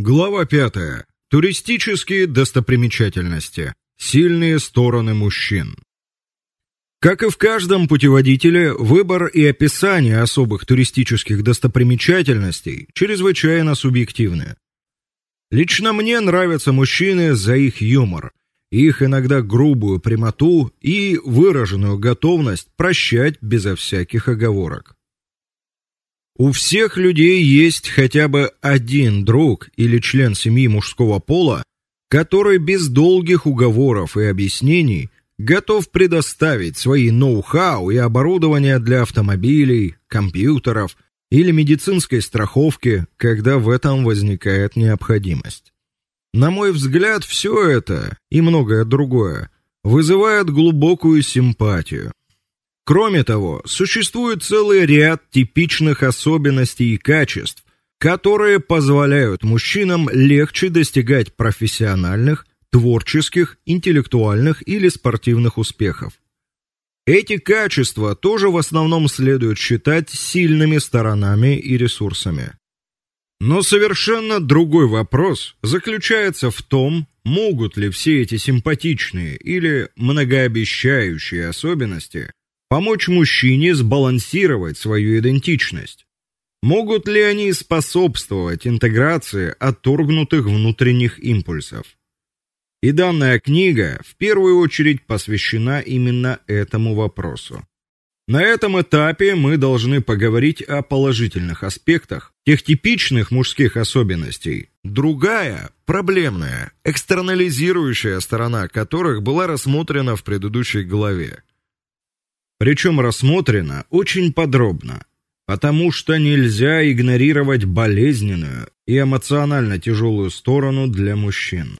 Глава 5. Туристические достопримечательности. Сильные стороны мужчин. Как и в каждом путеводителе, выбор и описание особых туристических достопримечательностей чрезвычайно субъективны. Лично мне нравятся мужчины за их юмор, их иногда грубую прямоту и выраженную готовность прощать безо всяких оговорок. У всех людей есть хотя бы один друг или член семьи мужского пола, который без долгих уговоров и объяснений готов предоставить свои ноу-хау и оборудование для автомобилей, компьютеров или медицинской страховки, когда в этом возникает необходимость. На мой взгляд, все это и многое другое вызывает глубокую симпатию. Кроме того, существует целый ряд типичных особенностей и качеств, которые позволяют мужчинам легче достигать профессиональных, творческих, интеллектуальных или спортивных успехов. Эти качества тоже в основном следует считать сильными сторонами и ресурсами. Но совершенно другой вопрос заключается в том, могут ли все эти симпатичные или многообещающие особенности помочь мужчине сбалансировать свою идентичность? Могут ли они способствовать интеграции отторгнутых внутренних импульсов? И данная книга в первую очередь посвящена именно этому вопросу. На этом этапе мы должны поговорить о положительных аспектах тех типичных мужских особенностей. Другая, проблемная, экстернализирующая сторона которых была рассмотрена в предыдущей главе. Причем рассмотрена очень подробно, потому что нельзя игнорировать болезненную и эмоционально тяжелую сторону для мужчин.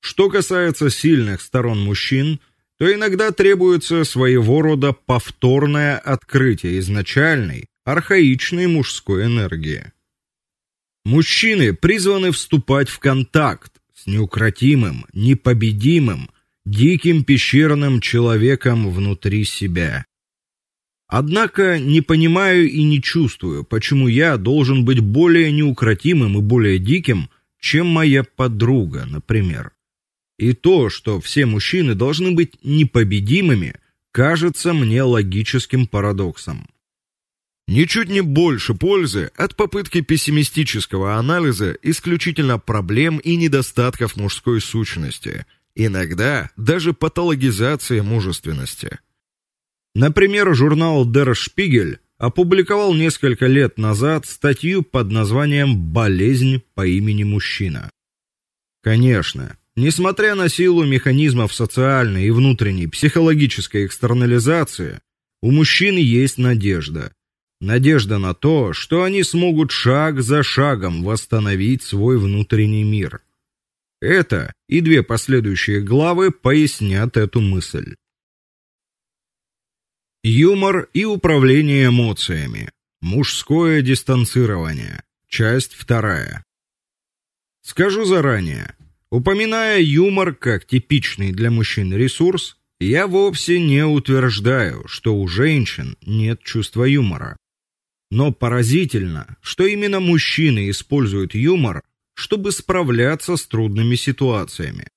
Что касается сильных сторон мужчин, то иногда требуется своего рода повторное открытие изначальной, архаичной мужской энергии. Мужчины призваны вступать в контакт с неукротимым, непобедимым, диким пещерным человеком внутри себя. Однако не понимаю и не чувствую, почему я должен быть более неукротимым и более диким, чем моя подруга, например. И то, что все мужчины должны быть непобедимыми, кажется мне логическим парадоксом. Ничуть не больше пользы от попытки пессимистического анализа исключительно проблем и недостатков мужской сущности, иногда даже патологизация мужественности. Например, журнал Der Spiegel опубликовал несколько лет назад статью под названием Болезнь по имени мужчина. Конечно, несмотря на силу механизмов социальной и внутренней психологической экстернализации, у мужчин есть надежда. Надежда на то, что они смогут шаг за шагом восстановить свой внутренний мир. Это и две последующие главы пояснят эту мысль. Юмор и управление эмоциями. Мужское дистанцирование. Часть вторая. Скажу заранее, упоминая юмор как типичный для мужчин ресурс, я вовсе не утверждаю, что у женщин нет чувства юмора. Но поразительно, что именно мужчины используют юмор чтобы справляться с трудными ситуациями.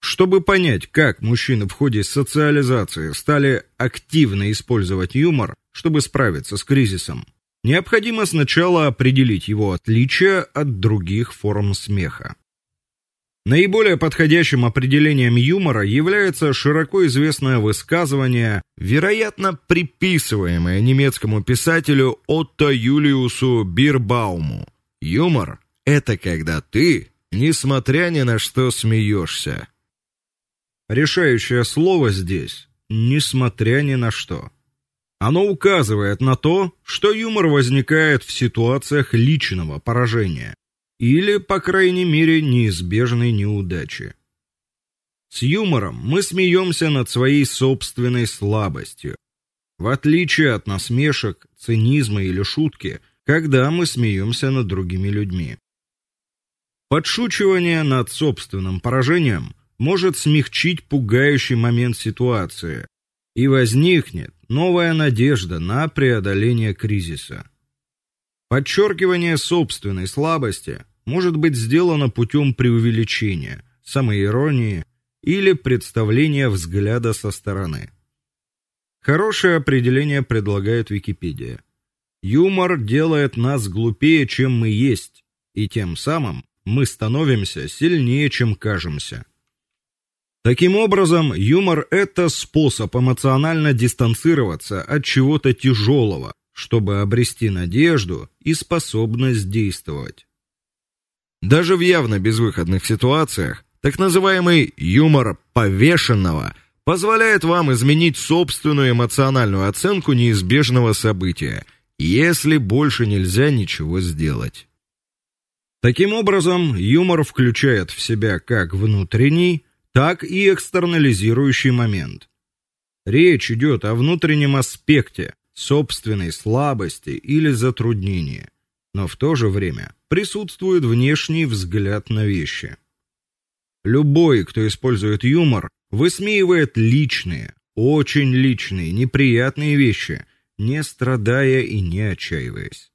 Чтобы понять, как мужчины в ходе социализации стали активно использовать юмор, чтобы справиться с кризисом, необходимо сначала определить его отличия от других форм смеха. Наиболее подходящим определением юмора является широко известное высказывание, вероятно, приписываемое немецкому писателю Отто Юлиусу Бирбауму. Юмор это когда ты, несмотря ни на что, смеешься. Решающее слово здесь несмотря ни на что. Оно указывает на то, что юмор возникает в ситуациях личного поражения или, по крайней мере, неизбежной неудачи. С юмором мы смеемся над своей собственной слабостью. В отличие от насмешек, цинизма или шутки, когда мы смеемся над другими людьми. Подшучивание над собственным поражением может смягчить пугающий момент ситуации, и возникнет новая надежда на преодоление кризиса. Подчеркивание собственной слабости может быть сделано путем преувеличения, самоиронии или представления взгляда со стороны. Хорошее определение предлагает Википедия. Юмор делает нас глупее, чем мы есть, и тем самым мы становимся сильнее, чем кажемся. Таким образом, юмор это способ эмоционально дистанцироваться от чего-то тяжелого, чтобы обрести надежду и способность действовать. Даже в явно безвыходных ситуациях так называемый юмор повешенного позволяет вам изменить собственную эмоциональную оценку неизбежного события, если больше нельзя ничего сделать. Таким образом, юмор включает в себя как внутренний, так и экстернализирующий момент. Речь идет о внутреннем аспекте, собственной слабости или затруднения, но в то же время присутствует внешний взгляд на вещи. Любой, кто использует юмор, высмеивает личные, очень личные, неприятные вещи, не страдая и не отчаиваясь.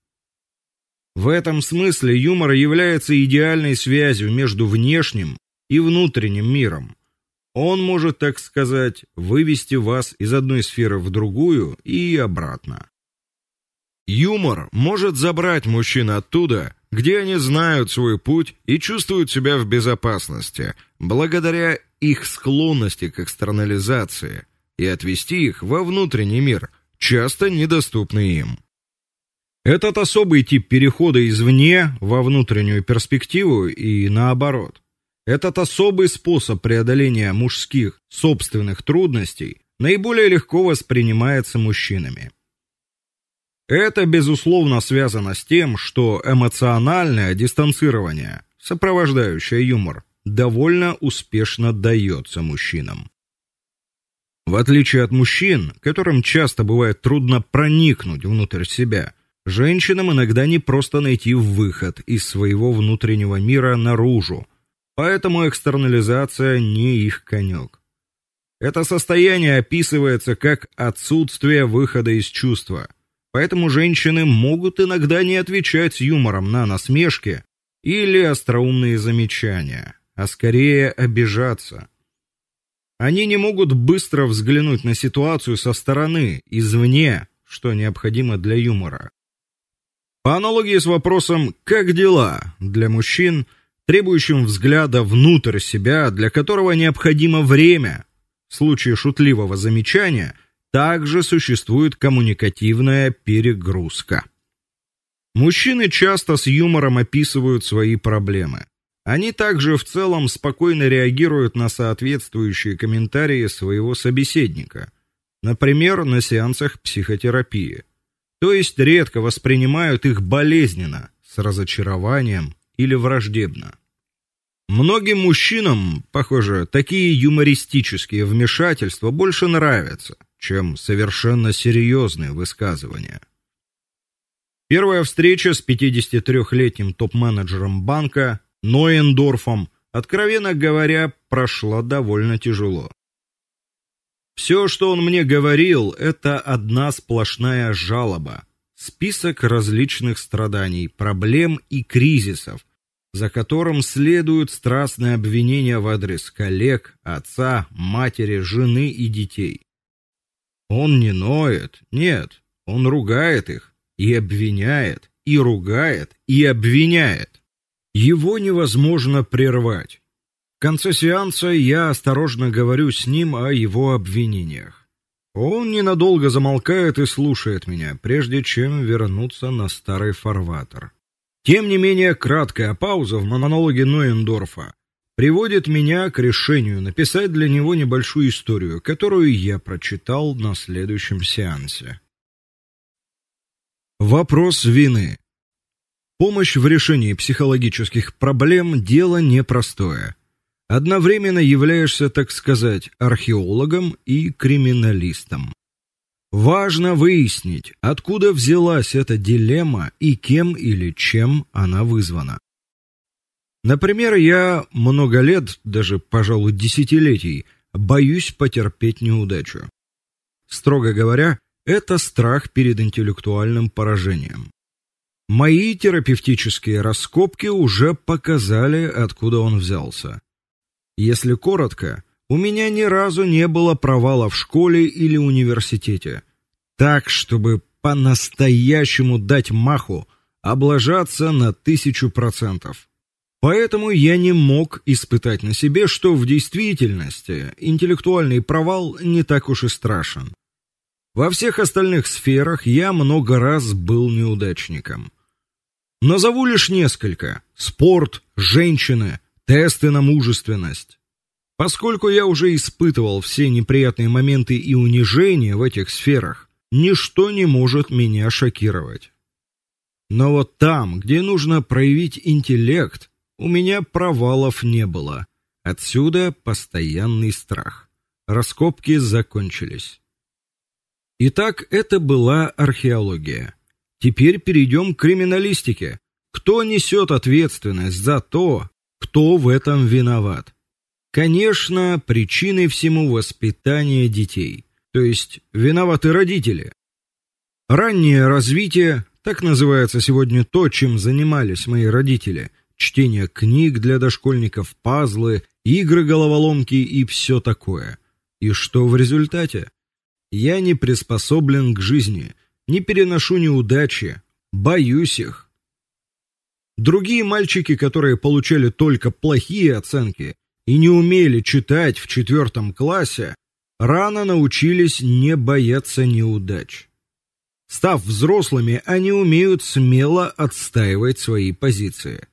В этом смысле юмор является идеальной связью между внешним и внутренним миром. Он может, так сказать, вывести вас из одной сферы в другую и обратно. Юмор может забрать мужчин оттуда, где они знают свой путь и чувствуют себя в безопасности, благодаря их склонности к экстернализации, и отвести их во внутренний мир, часто недоступный им. Этот особый тип перехода извне во внутреннюю перспективу и наоборот. Этот особый способ преодоления мужских собственных трудностей наиболее легко воспринимается мужчинами. Это безусловно связано с тем, что эмоциональное дистанцирование, сопровождающее юмор, довольно успешно дается мужчинам. В отличие от мужчин, которым часто бывает трудно проникнуть внутрь себя, женщинам иногда не просто найти выход из своего внутреннего мира наружу. Поэтому экстернализация не их конек. Это состояние описывается как отсутствие выхода из чувства. Поэтому женщины могут иногда не отвечать юмором на насмешки или остроумные замечания, а скорее обижаться. Они не могут быстро взглянуть на ситуацию со стороны, извне, что необходимо для юмора. По аналогии с вопросом «как дела?» для мужчин, требующим взгляда внутрь себя, для которого необходимо время, в случае шутливого замечания – также существует коммуникативная перегрузка. Мужчины часто с юмором описывают свои проблемы. Они также в целом спокойно реагируют на соответствующие комментарии своего собеседника, например, на сеансах психотерапии. То есть редко воспринимают их болезненно, с разочарованием или враждебно. Многим мужчинам, похоже, такие юмористические вмешательства больше нравятся чем совершенно серьезные высказывания. Первая встреча с 53-летним топ-менеджером банка Ноендорфом, откровенно говоря, прошла довольно тяжело. Все, что он мне говорил, это одна сплошная жалоба, список различных страданий, проблем и кризисов, за которым следуют страстные обвинения в адрес коллег, отца, матери, жены и детей. Он не ноет, нет, он ругает их и обвиняет, и ругает, и обвиняет. Его невозможно прервать. Конце сеанса я осторожно говорю с ним о его обвинениях. Он ненадолго замолкает и слушает меня, прежде чем вернуться на старый фарватер. Тем не менее, краткая пауза в монологе Ноендорфа приводит меня к решению написать для него небольшую историю, которую я прочитал на следующем сеансе. Вопрос вины. Помощь в решении психологических проблем дело непростое. Одновременно являешься, так сказать, археологом и криминалистом. Важно выяснить, откуда взялась эта дилемма и кем или чем она вызвана. Например, я много лет, даже, пожалуй, десятилетий, боюсь потерпеть неудачу. Строго говоря, это страх перед интеллектуальным поражением. Мои терапевтические раскопки уже показали, откуда он взялся. Если коротко, у меня ни разу не было провала в школе или университете. Так, чтобы по-настоящему дать маху, облажаться на тысячу процентов. Поэтому я не мог испытать на себе, что в действительности интеллектуальный провал не так уж и страшен. Во всех остальных сферах я много раз был неудачником. Назову лишь несколько: спорт, женщины, тесты на мужественность. Поскольку я уже испытывал все неприятные моменты и унижения в этих сферах, ничто не может меня шокировать. Но вот там, где нужно проявить интеллект, у меня провалов не было. Отсюда постоянный страх. Раскопки закончились. Итак, это была археология. Теперь перейдем к криминалистике. Кто несет ответственность за то, кто в этом виноват? Конечно, причиной всему воспитание детей. То есть виноваты родители. Раннее развитие, так называется сегодня то, чем занимались мои родители. Чтение книг для дошкольников, пазлы, игры-головоломки и все такое. И что в результате? Я не приспособлен к жизни, не переношу неудачи, боюсь их. Другие мальчики, которые получали только плохие оценки и не умели читать в четвертом классе, рано научились не бояться неудач. Став взрослыми, они умеют смело отстаивать свои позиции.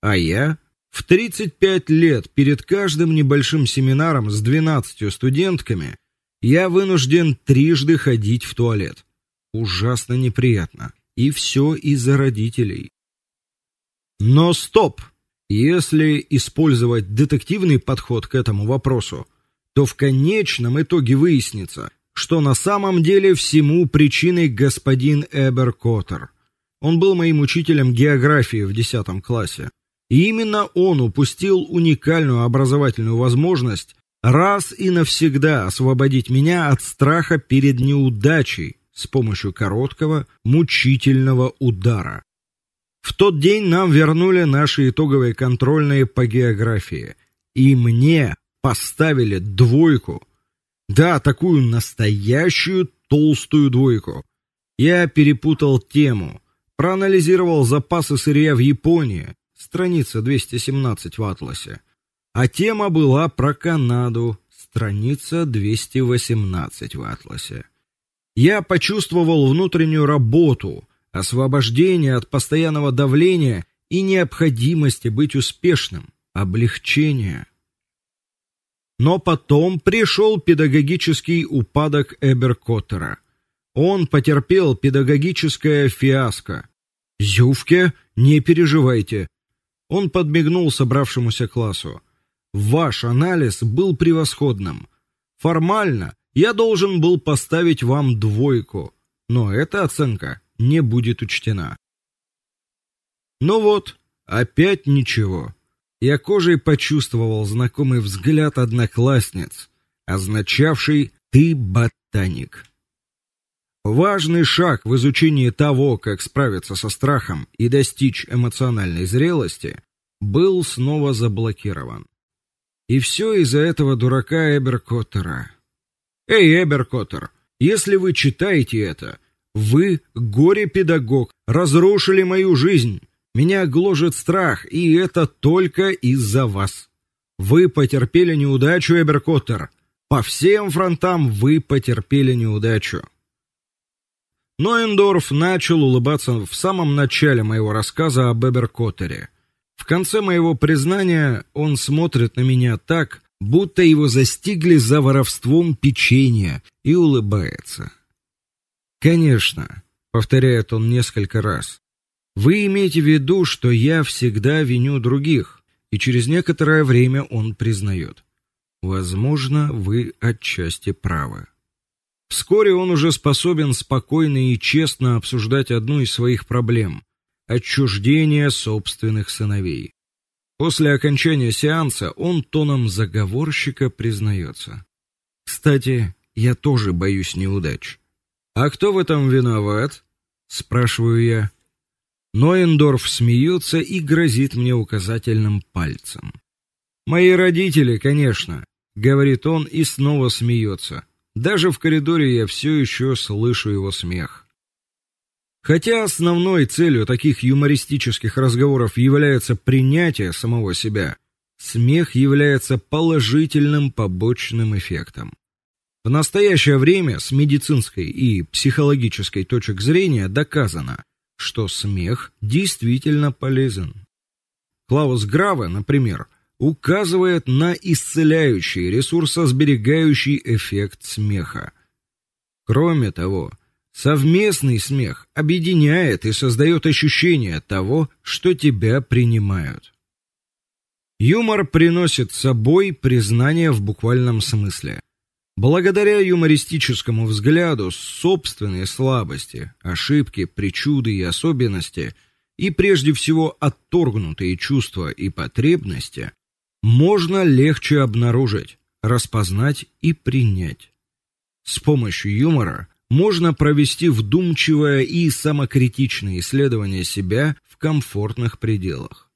А я в 35 лет перед каждым небольшим семинаром с 12 студентками я вынужден трижды ходить в туалет. Ужасно неприятно. И все из-за родителей. Но стоп. Если использовать детективный подход к этому вопросу, то в конечном итоге выяснится, что на самом деле всему причиной господин Эберкоттер. Он был моим учителем географии в 10 классе. И именно он упустил уникальную образовательную возможность раз и навсегда освободить меня от страха перед неудачей с помощью короткого, мучительного удара. В тот день нам вернули наши итоговые контрольные по географии, и мне поставили двойку да, такую настоящую толстую двойку. Я перепутал тему, проанализировал запасы сырья в Японии, страница 217 в атласе. А тема была про Канаду, страница 218 в атласе. Я почувствовал внутреннюю работу, освобождение от постоянного давления и необходимости быть успешным, облегчение. Но потом пришел педагогический упадок Эберкоттера. Он потерпел педагогическое фиаско. Зювке, не переживайте. Он подмигнул собравшемуся классу. Ваш анализ был превосходным. Формально я должен был поставить вам двойку, но эта оценка не будет учтена. Ну вот, опять ничего. Я кожей почувствовал знакомый взгляд одноклассниц, означавший ты ботаник. Важный шаг в изучении того, как справиться со страхом и достичь эмоциональной зрелости, был снова заблокирован. И все из-за этого дурака Эберкоттера. Эй, Эберкоттер, если вы читаете это, вы горе-педагог, разрушили мою жизнь. Меня гложет страх, и это только из-за вас. Вы потерпели неудачу, Эберкоттер. По всем фронтам вы потерпели неудачу. Ноендорф начал улыбаться в самом начале моего рассказа об Эберкоттере. В конце моего признания он смотрит на меня так, будто его застигли за воровством печенья, и улыбается. Конечно, повторяет он несколько раз. Вы имеете в виду, что я всегда виню других, и через некоторое время он признает. Возможно, вы отчасти правы. Вскоре он уже способен спокойно и честно обсуждать одну из своих проблем отчуждение собственных сыновей. После окончания сеанса он тоном заговорщика признается. Кстати, я тоже боюсь неудач. А кто в этом виноват? спрашиваю я. Ноендорф смеется и грозит мне указательным пальцем. Мои родители, конечно, говорит он и снова смеется. Даже в коридоре я все еще слышу его смех. Хотя основной целью таких юмористических разговоров является принятие самого себя, смех является положительным побочным эффектом. В настоящее время с медицинской и психологической точек зрения доказано, что смех действительно полезен. Клаус Граве, например, указывает на исцеляющий, ресурсосберегающий эффект смеха. Кроме того, совместный смех объединяет и создает ощущение того, что тебя принимают. Юмор приносит с собой признание в буквальном смысле. Благодаря юмористическому взгляду собственные слабости, ошибки, причуды и особенности и прежде всего отторгнутые чувства и потребности можно легче обнаружить, распознать и принять. С помощью юмора можно провести вдумчивое и самокритичное исследование себя в комфортных пределах.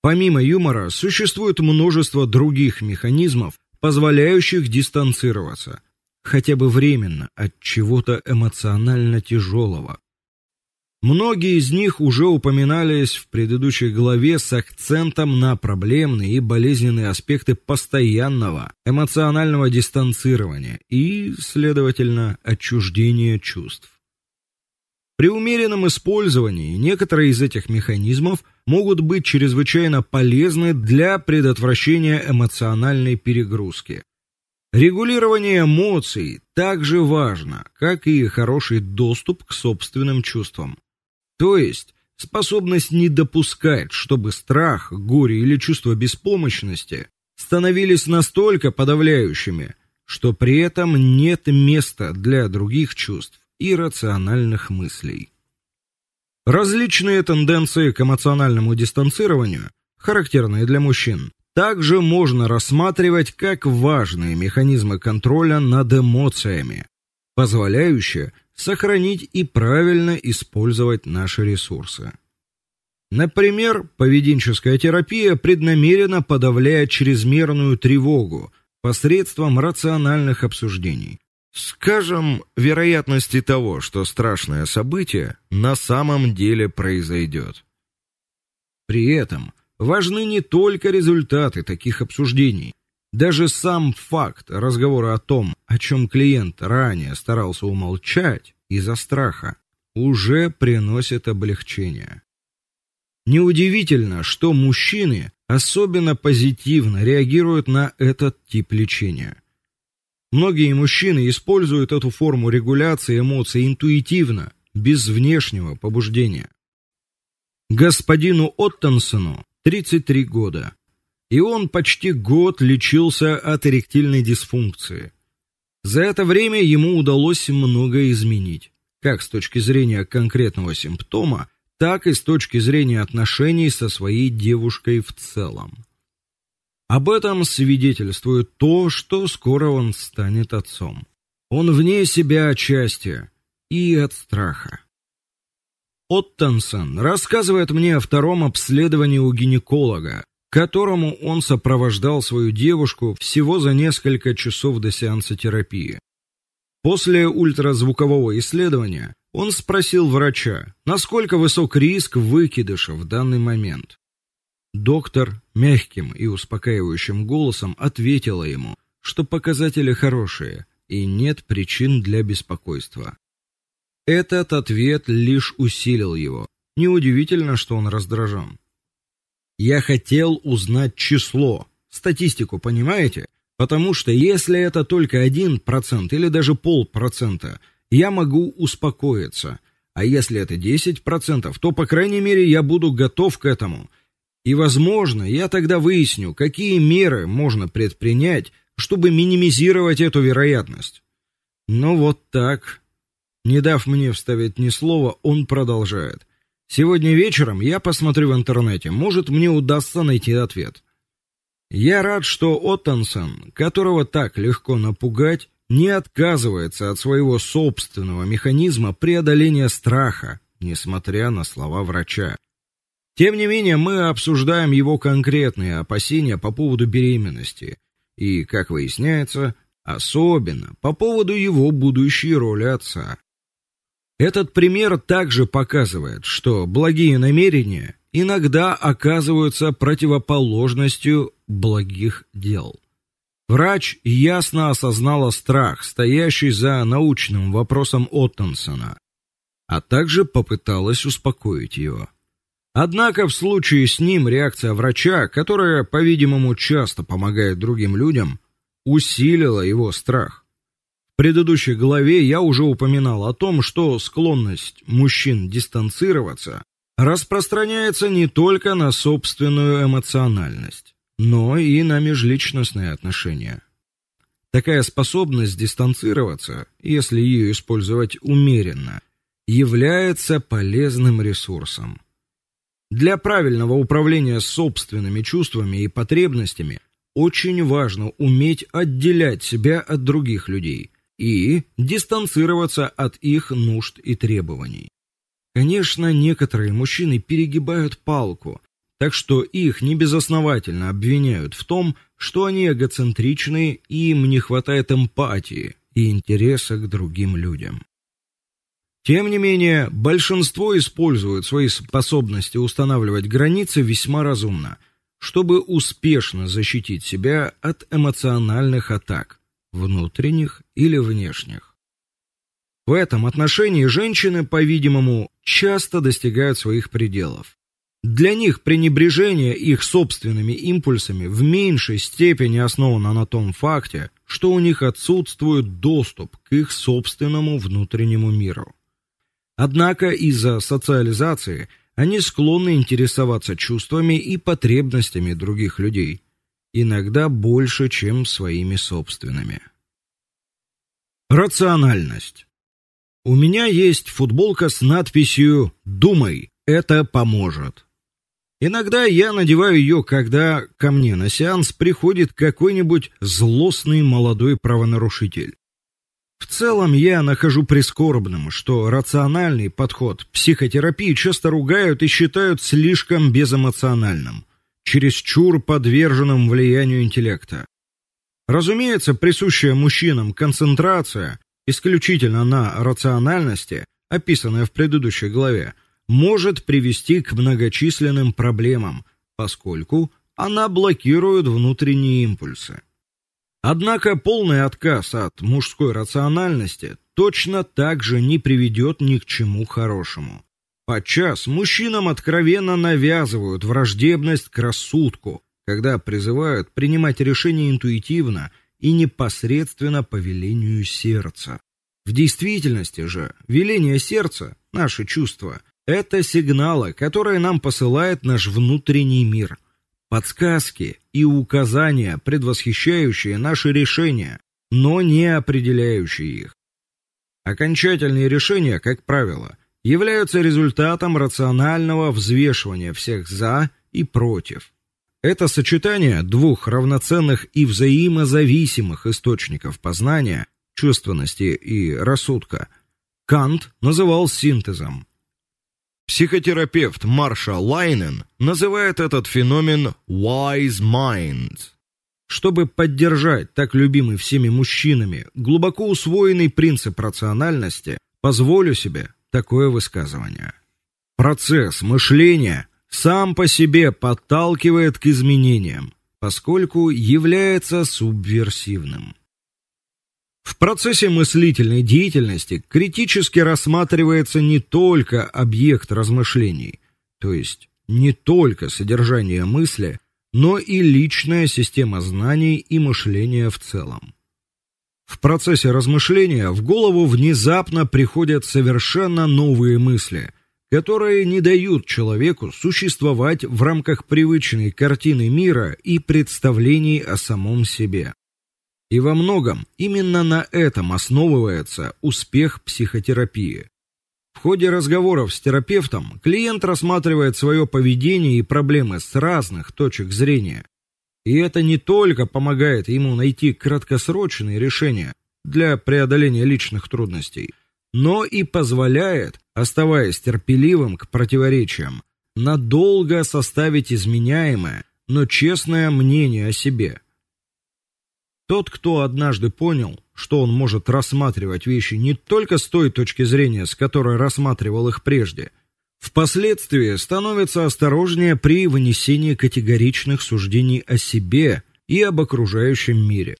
Помимо юмора существует множество других механизмов, позволяющих дистанцироваться, хотя бы временно, от чего-то эмоционально тяжелого. Многие из них уже упоминались в предыдущей главе с акцентом на проблемные и болезненные аспекты постоянного эмоционального дистанцирования и, следовательно, отчуждения чувств. При умеренном использовании некоторые из этих механизмов могут быть чрезвычайно полезны для предотвращения эмоциональной перегрузки. Регулирование эмоций также важно, как и хороший доступ к собственным чувствам. То есть способность не допускать, чтобы страх, горе или чувство беспомощности становились настолько подавляющими, что при этом нет места для других чувств и рациональных мыслей. Различные тенденции к эмоциональному дистанцированию, характерные для мужчин, также можно рассматривать как важные механизмы контроля над эмоциями, позволяющие сохранить и правильно использовать наши ресурсы. Например, поведенческая терапия преднамеренно подавляет чрезмерную тревогу посредством рациональных обсуждений, Скажем, вероятности того, что страшное событие на самом деле произойдет. При этом важны не только результаты таких обсуждений, даже сам факт разговора о том, о чем клиент ранее старался умолчать из-за страха, уже приносит облегчение. Неудивительно, что мужчины особенно позитивно реагируют на этот тип лечения. Многие мужчины используют эту форму регуляции эмоций интуитивно, без внешнего побуждения. Господину Оттонсону 33 года, и он почти год лечился от эректильной дисфункции. За это время ему удалось многое изменить, как с точки зрения конкретного симптома, так и с точки зрения отношений со своей девушкой в целом. Об этом свидетельствует то, что скоро он станет отцом. Он вне себя от счастья и от страха. Оттенсон рассказывает мне о втором обследовании у гинеколога, которому он сопровождал свою девушку всего за несколько часов до сеанса терапии. После ультразвукового исследования он спросил врача, насколько высок риск выкидыша в данный момент. Доктор мягким и успокаивающим голосом ответила ему, что показатели хорошие и нет причин для беспокойства. Этот ответ лишь усилил его. Неудивительно, что он раздражен. Я хотел узнать число, статистику, понимаете? Потому что если это только один процент или даже полпроцента, я могу успокоиться. А если это десять процентов, то по крайней мере я буду готов к этому и, возможно, я тогда выясню, какие меры можно предпринять, чтобы минимизировать эту вероятность. Но вот так, не дав мне вставить ни слова, он продолжает: "Сегодня вечером я посмотрю в интернете, может, мне удастся найти ответ". Я рад, что Оттенсон, которого так легко напугать, не отказывается от своего собственного механизма преодоления страха, несмотря на слова врача. Тем не менее, мы обсуждаем его конкретные опасения по поводу беременности и, как выясняется, особенно по поводу его будущей роли отца. Этот пример также показывает, что благие намерения иногда оказываются противоположностью благих дел. Врач ясно осознала страх, стоящий за научным вопросом Оттенсона, а также попыталась успокоить его. Однако в случае с ним реакция врача, которая, по-видимому, часто помогает другим людям, усилила его страх. В предыдущей главе я уже упоминал о том, что склонность мужчин дистанцироваться распространяется не только на собственную эмоциональность, но и на межличностные отношения. Такая способность дистанцироваться, если ее использовать умеренно, является полезным ресурсом. Для правильного управления собственными чувствами и потребностями очень важно уметь отделять себя от других людей и дистанцироваться от их нужд и требований. Конечно, некоторые мужчины перегибают палку, так что их небезосновательно обвиняют в том, что они эгоцентричны и им не хватает эмпатии и интереса к другим людям. Тем не менее, большинство используют свои способности устанавливать границы весьма разумно, чтобы успешно защитить себя от эмоциональных атак, внутренних или внешних. В этом отношении женщины, по-видимому, часто достигают своих пределов. Для них пренебрежение их собственными импульсами в меньшей степени основано на том факте, что у них отсутствует доступ к их собственному внутреннему миру. Однако из-за социализации они склонны интересоваться чувствами и потребностями других людей, иногда больше, чем своими собственными. Рациональность. У меня есть футболка с надписью "Думай, это поможет". Иногда я надеваю ее, когда ко мне на сеанс приходит какой-нибудь злостный молодой правонарушитель. В целом я нахожу прискорбным, что рациональный подход психотерапии часто ругают и считают слишком безэмоциональным, чересчур подверженным влиянию интеллекта. Разумеется, присущая мужчинам концентрация исключительно на рациональности, описанная в предыдущей главе, может привести к многочисленным проблемам, поскольку она блокирует внутренние импульсы. Однако полный отказ от мужской рациональности точно так же не приведет ни к чему хорошему. Подчас мужчинам откровенно навязывают враждебность к рассудку, когда призывают принимать решения интуитивно и непосредственно по велению сердца. В действительности же веление сердца, наши чувства это сигналы, которые нам посылает наш внутренний мир – подсказки и указания, предвосхищающие наши решения, но не определяющие их. Окончательные решения, как правило, являются результатом рационального взвешивания всех за и против. Это сочетание двух равноценных и взаимозависимых источников познания, чувственности и рассудка, Кант называл синтезом. Психотерапевт Марша Лайнен называет этот феномен wise minds. Чтобы поддержать так любимый всеми мужчинами глубоко усвоенный принцип рациональности, позволю себе такое высказывание. Процесс мышления сам по себе подталкивает к изменениям, поскольку является субверсивным. В процессе мыслительной деятельности критически рассматривается не только объект размышлений, то есть не только содержание мысли, но и личная система знаний и мышления в целом. В процессе размышления в голову внезапно приходят совершенно новые мысли, которые не дают человеку существовать в рамках привычной картины мира и представлений о самом себе. И во многом именно на этом основывается успех психотерапии. В ходе разговоров с терапевтом клиент рассматривает свое поведение и проблемы с разных точек зрения. И это не только помогает ему найти краткосрочные решения для преодоления личных трудностей, но и позволяет, оставаясь терпеливым к противоречиям, надолго составить изменяемое, но честное мнение о себе. Тот, кто однажды понял, что он может рассматривать вещи не только с той точки зрения, с которой рассматривал их прежде, впоследствии становится осторожнее при вынесении категоричных суждений о себе и об окружающем мире.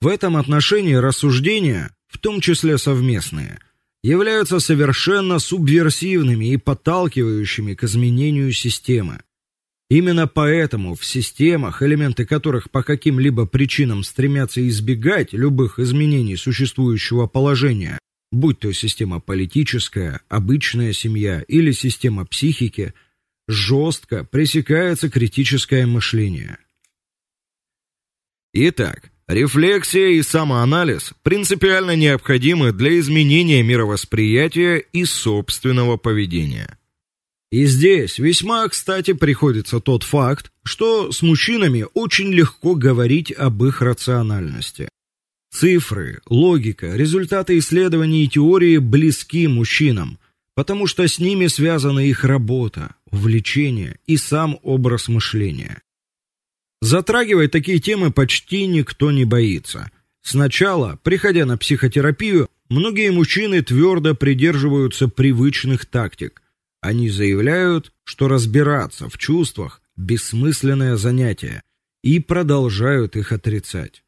В этом отношении рассуждения, в том числе совместные, являются совершенно субверсивными и подталкивающими к изменению системы. Именно поэтому в системах, элементы которых по каким-либо причинам стремятся избегать любых изменений существующего положения, будь то система политическая, обычная семья или система психики, жестко пресекается критическое мышление. Итак, рефлексия и самоанализ принципиально необходимы для изменения мировосприятия и собственного поведения. И здесь весьма, кстати, приходится тот факт, что с мужчинами очень легко говорить об их рациональности. Цифры, логика, результаты исследований и теории близки мужчинам, потому что с ними связана их работа, увлечение и сам образ мышления. Затрагивать такие темы почти никто не боится. Сначала, приходя на психотерапию, многие мужчины твердо придерживаются привычных тактик. Они заявляют, что разбираться в чувствах бессмысленное занятие и продолжают их отрицать.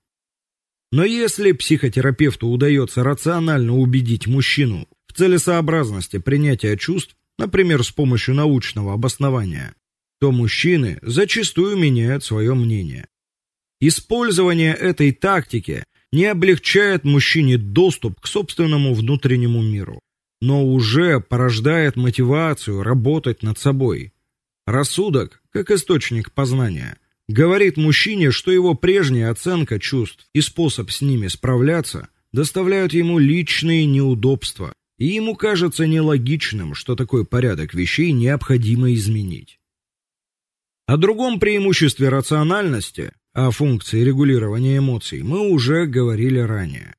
Но если психотерапевту удается рационально убедить мужчину в целесообразности принятия чувств, например, с помощью научного обоснования, то мужчины зачастую меняют свое мнение. Использование этой тактики не облегчает мужчине доступ к собственному внутреннему миру, но уже порождает мотивацию работать над собой. Рассудок, как источник познания, говорит мужчине, что его прежняя оценка чувств и способ с ними справляться доставляют ему личные неудобства, и ему кажется нелогичным, что такой порядок вещей необходимо изменить. О другом преимуществе рациональности, о функции регулирования эмоций, мы уже говорили ранее.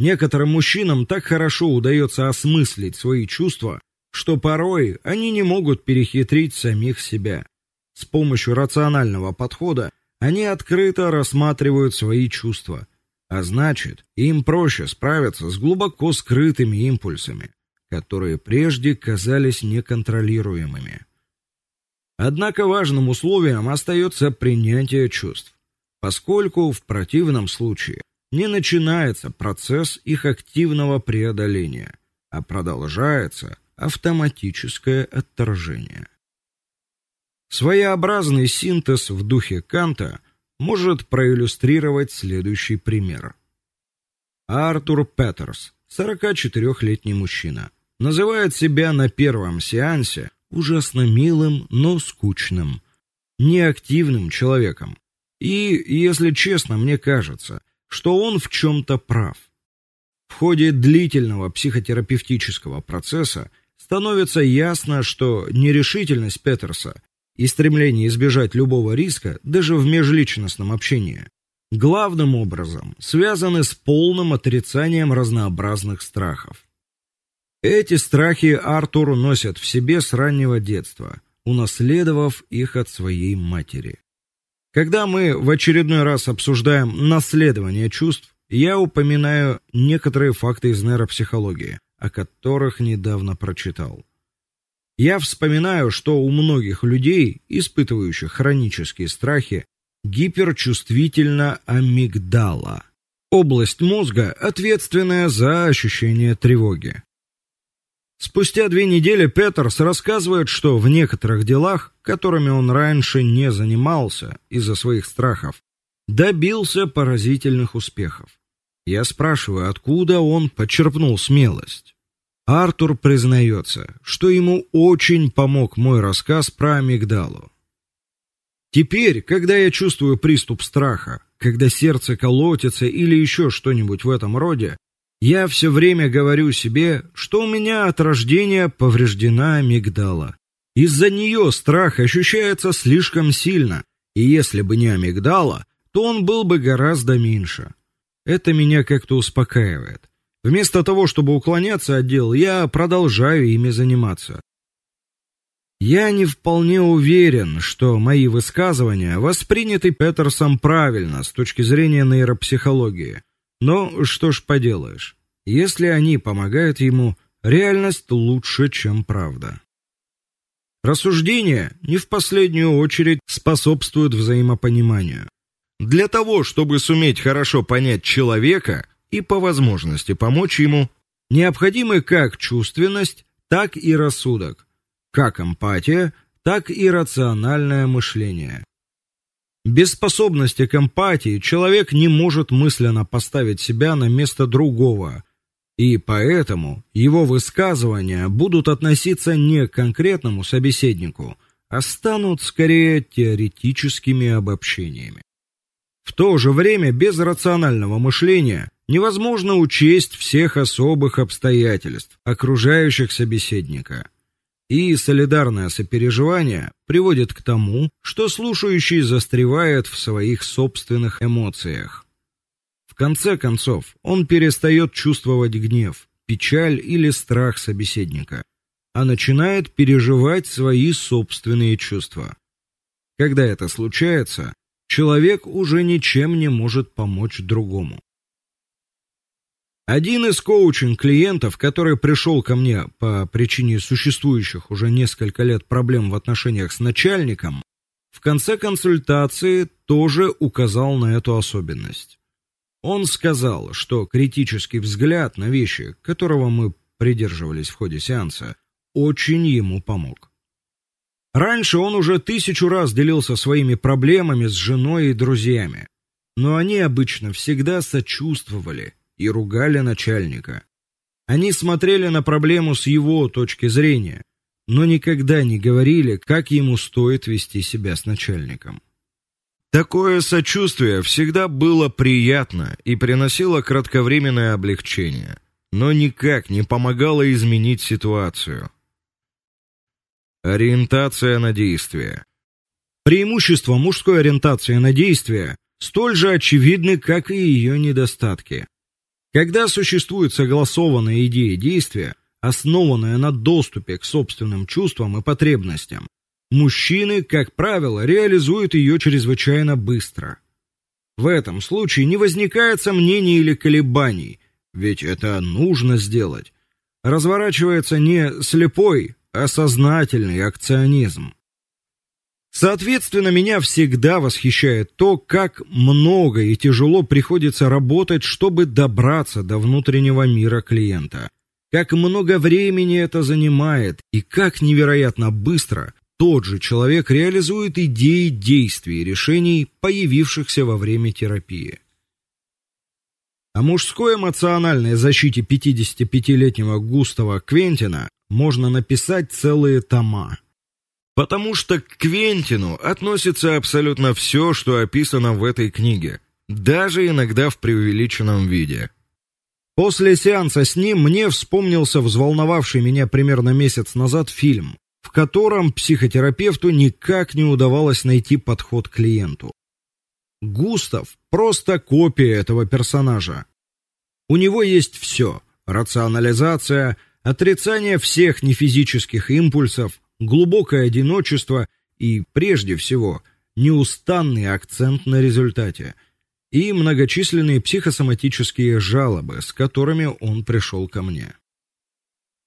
Некоторым мужчинам так хорошо удается осмыслить свои чувства, что порой они не могут перехитрить самих себя. С помощью рационального подхода они открыто рассматривают свои чувства, а значит, им проще справиться с глубоко скрытыми импульсами, которые прежде казались неконтролируемыми. Однако важным условием остается принятие чувств, поскольку в противном случае не начинается процесс их активного преодоления, а продолжается автоматическое отторжение. Своеобразный синтез в духе Канта может проиллюстрировать следующий пример. Артур Петерс, 44-летний мужчина, называет себя на первом сеансе ужасно милым, но скучным, неактивным человеком. И, если честно, мне кажется, что он в чем то прав. В ходе длительного психотерапевтического процесса становится ясно, что нерешительность Петерса и стремление избежать любого риска даже в межличностном общении главным образом связаны с полным отрицанием разнообразных страхов. Эти страхи Артур носит в себе с раннего детства, унаследовав их от своей матери. Когда мы в очередной раз обсуждаем наследование чувств, я упоминаю некоторые факты из нейропсихологии, о которых недавно прочитал. Я вспоминаю, что у многих людей, испытывающих хронические страхи, гиперчувствительна амигдала, область мозга, ответственная за ощущение тревоги. Спустя две недели Петерс рассказывает, что в некоторых делах, которыми он раньше не занимался из-за своих страхов, добился поразительных успехов. Я спрашиваю, откуда он почерпнул смелость. Артур признается, что ему очень помог мой рассказ про амигдалу. Теперь, когда я чувствую приступ страха, когда сердце колотится или еще что-нибудь в этом роде, я все время говорю себе, что у меня от рождения повреждена амигдала. Из-за нее страх ощущается слишком сильно, и если бы не амигдала, то он был бы гораздо меньше. Это меня как-то успокаивает. Вместо того, чтобы уклоняться от дел, я продолжаю ими заниматься. Я не вполне уверен, что мои высказывания восприняты Петерсом правильно с точки зрения нейропсихологии. Но что ж поделаешь? Если они помогают ему, реальность лучше, чем правда. Рассуждения не в последнюю очередь способствуют взаимопониманию. Для того, чтобы суметь хорошо понять человека и по возможности помочь ему, необходимы как чувственность, так и рассудок, как эмпатия, так и рациональное мышление. Без способности к эмпатии человек не может мысленно поставить себя на место другого, и поэтому его высказывания будут относиться не к конкретному собеседнику, а станут скорее теоретическими обобщениями. В то же время без рационального мышления невозможно учесть всех особых обстоятельств, окружающих собеседника. И солидарное сопереживание приводит к тому, что слушающий застревает в своих собственных эмоциях. В конце концов, он перестает чувствовать гнев, печаль или страх собеседника, а начинает переживать свои собственные чувства. Когда это случается, человек уже ничем не может помочь другому. Один из коучинг-клиентов, который пришел ко мне по причине существующих уже несколько лет проблем в отношениях с начальником, в конце консультации тоже указал на эту особенность. Он сказал, что критический взгляд на вещи, которого мы придерживались в ходе сеанса, очень ему помог. Раньше он уже тысячу раз делился своими проблемами с женой и друзьями, но они обычно всегда сочувствовали и ругали начальника. Они смотрели на проблему с его точки зрения, но никогда не говорили, как ему стоит вести себя с начальником. Такое сочувствие всегда было приятно и приносило кратковременное облегчение, но никак не помогало изменить ситуацию. Ориентация на действие. Преимущества мужской ориентации на действие столь же очевидны, как и ее недостатки. Когда существует согласованная идея действия, основанная на доступе к собственным чувствам и потребностям, мужчины, как правило, реализуют ее чрезвычайно быстро. В этом случае не возникает сомнений или колебаний, ведь это нужно сделать. Разворачивается не слепой, а сознательный акционизм. Соответственно, меня всегда восхищает то, как много и тяжело приходится работать, чтобы добраться до внутреннего мира клиента. Как много времени это занимает и как невероятно быстро тот же человек реализует идеи действий и решений, появившихся во время терапии. О мужской эмоциональной защите 55-летнего Густава Квентина можно написать целые тома. Потому что к Квентину относится абсолютно все, что описано в этой книге, даже иногда в преувеличенном виде. После сеанса с ним мне вспомнился взволновавший меня примерно месяц назад фильм, в котором психотерапевту никак не удавалось найти подход к клиенту. Густав просто копия этого персонажа. У него есть все: рационализация, отрицание всех нефизических импульсов, глубокое одиночество и, прежде всего, неустанный акцент на результате и многочисленные психосоматические жалобы, с которыми он пришел ко мне.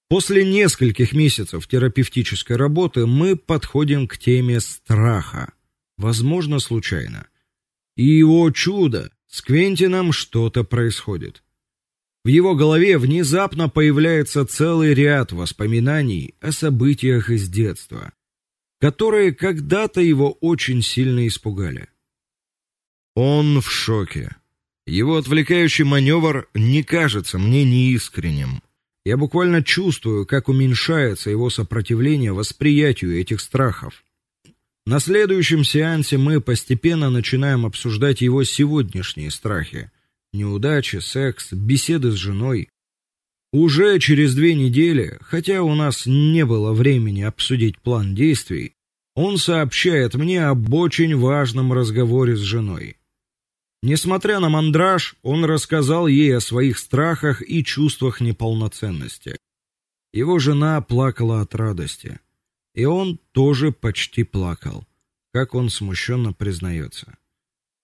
После нескольких месяцев терапевтической работы мы подходим к теме страха, возможно, случайно. И о чудо, с Квентином что-то происходит. В его голове внезапно появляется целый ряд воспоминаний о событиях из детства, которые когда-то его очень сильно испугали. Он в шоке. Его отвлекающий маневр не кажется мне неискренним. Я буквально чувствую, как уменьшается его сопротивление восприятию этих страхов. На следующем сеансе мы постепенно начинаем обсуждать его сегодняшние страхи неудачи, секс, беседы с женой. Уже через две недели, хотя у нас не было времени обсудить план действий, он сообщает мне об очень важном разговоре с женой. Несмотря на мандраж, он рассказал ей о своих страхах и чувствах неполноценности. Его жена плакала от радости, и он тоже почти плакал, как он смущенно признается.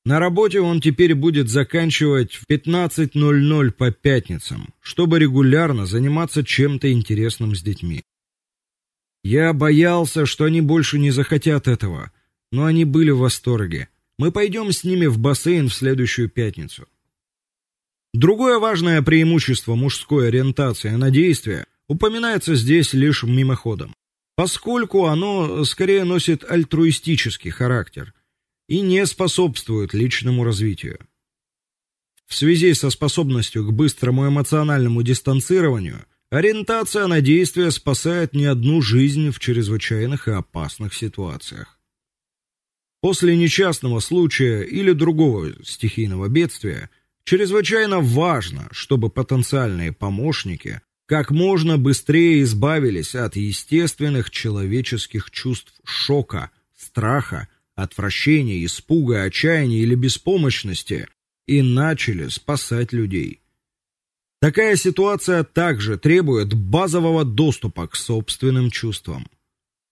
На работе он теперь будет заканчивать в 15:00 по пятницам, чтобы регулярно заниматься чем-то интересным с детьми. Я боялся, что они больше не захотят этого, но они были в восторге. Мы пойдем с ними в бассейн в следующую пятницу. Другое важное преимущество мужской ориентации на действие упоминается здесь лишь мимоходом, поскольку оно скорее носит альтруистический характер и не способствует личному развитию. В связи со способностью к быстрому эмоциональному дистанцированию ориентация на действие спасает не одну жизнь в чрезвычайных и опасных ситуациях. После несчастного случая или другого стихийного бедствия чрезвычайно важно, чтобы потенциальные помощники как можно быстрее избавились от естественных человеческих чувств шока, страха, отвращения, испуга, отчаяния или беспомощности и начали спасать людей. Такая ситуация также требует базового доступа к собственным чувствам.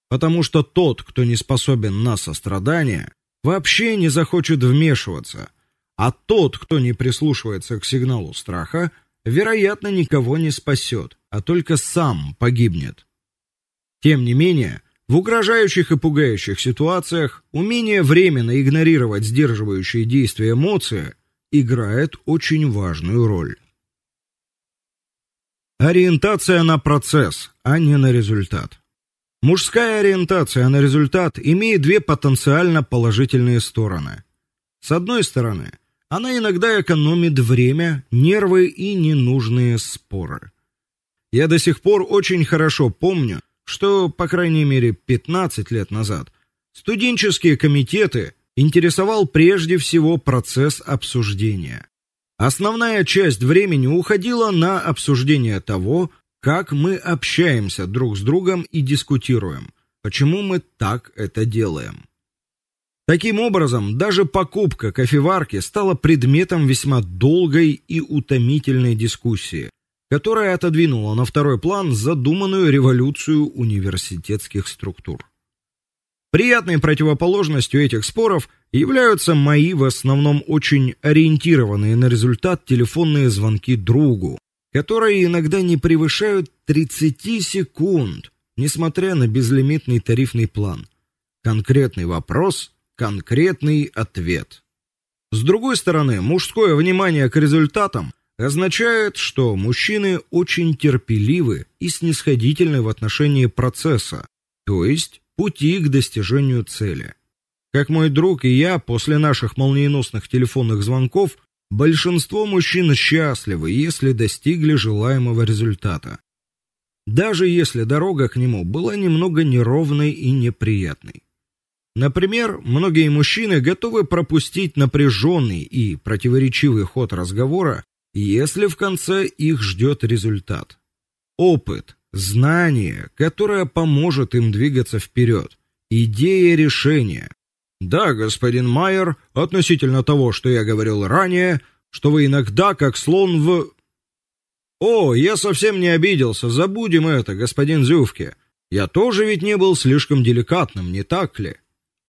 Потому что тот, кто не способен на сострадание, вообще не захочет вмешиваться, а тот, кто не прислушивается к сигналу страха, вероятно, никого не спасет, а только сам погибнет. Тем не менее, в угрожающих и пугающих ситуациях умение временно игнорировать сдерживающие действия эмоции играет очень важную роль. Ориентация на процесс, а не на результат. Мужская ориентация на результат имеет две потенциально положительные стороны. С одной стороны, она иногда экономит время, нервы и ненужные споры. Я до сих пор очень хорошо помню, что, по крайней мере, 15 лет назад студенческие комитеты интересовал прежде всего процесс обсуждения. Основная часть времени уходила на обсуждение того, как мы общаемся друг с другом и дискутируем, почему мы так это делаем. Таким образом, даже покупка кофеварки стала предметом весьма долгой и утомительной дискуссии, которая отодвинула на второй план задуманную революцию университетских структур. Приятной противоположностью этих споров являются мои в основном очень ориентированные на результат телефонные звонки другу, которые иногда не превышают 30 секунд, несмотря на безлимитный тарифный план. Конкретный вопрос, конкретный ответ. С другой стороны, мужское внимание к результатам означает, что мужчины очень терпеливы и снисходительны в отношении процесса, то есть пути к достижению цели. Как мой друг и я после наших молниеносных телефонных звонков, большинство мужчин счастливы, если достигли желаемого результата. Даже если дорога к нему была немного неровной и неприятной. Например, многие мужчины готовы пропустить напряженный и противоречивый ход разговора если в конце их ждет результат. Опыт, знание, которое поможет им двигаться вперед, идея решения. Да, господин Майер, относительно того, что я говорил ранее, что вы иногда как слон в О, я совсем не обиделся, забудем это, господин Зювке. Я тоже ведь не был слишком деликатным, не так ли?